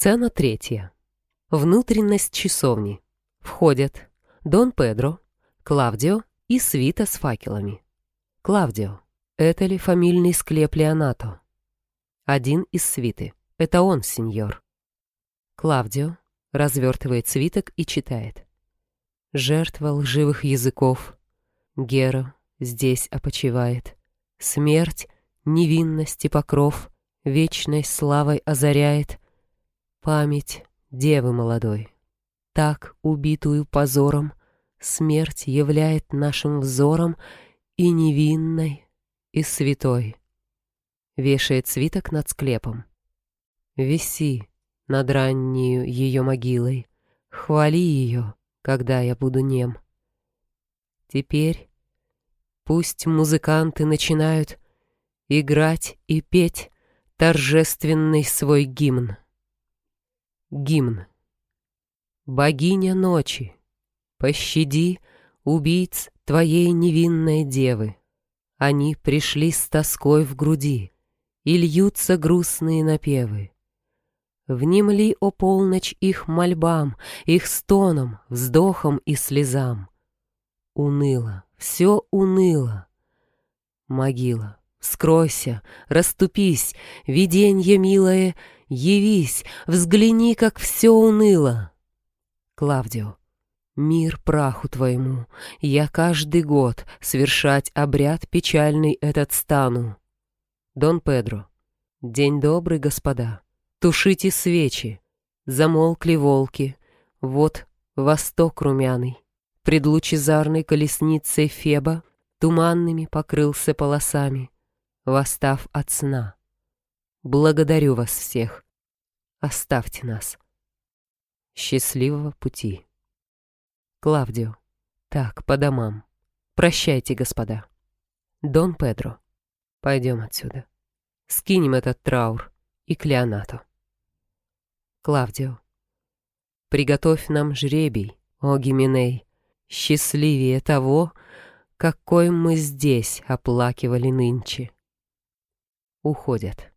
Сцена третья. Внутренность часовни. Входят Дон Педро, Клавдио и свита с факелами. Клавдио. Это ли фамильный склеп Леонато? Один из свиты. Это он, сеньор. Клавдио развертывает свиток и читает. Жертва лживых языков. Гера здесь опочивает. Смерть, невинность и покров вечной славой озаряет. Память девы молодой. Так, убитую позором, смерть являет нашим взором и невинной, и святой. Вешает свиток над склепом. Виси над раннею ее могилой, хвали ее, когда я буду нем. Теперь пусть музыканты начинают играть и петь торжественный свой гимн. Гимн. Богиня ночи, пощади убийц твоей невинной девы. Они пришли с тоской в груди, и льются грустные напевы. Внемли, о полночь, их мольбам, их стонам, вздохам и слезам. Уныло, все уныло. Могила, вскройся, расступись, виденье милое, явись, взгляни, как все уныло. Клавдио, мир праху твоему, я каждый год свершать обряд печальный этот стану. Дон Педро, день добрый, господа. Тушите свечи, замолкли волки, вот восток румяный. Пред лучезарной колесницей Феба Туманными покрылся полосами, Восстав от сна. Благодарю вас всех. Оставьте нас. Счастливого пути. Клавдио. Так, по домам. Прощайте, господа. Дон Педро. Пойдем отсюда. Скинем этот траур и к Леонату. Клавдио. Приготовь нам жребий, о Гименей, счастливее того, какой мы здесь оплакивали нынче. Уходят.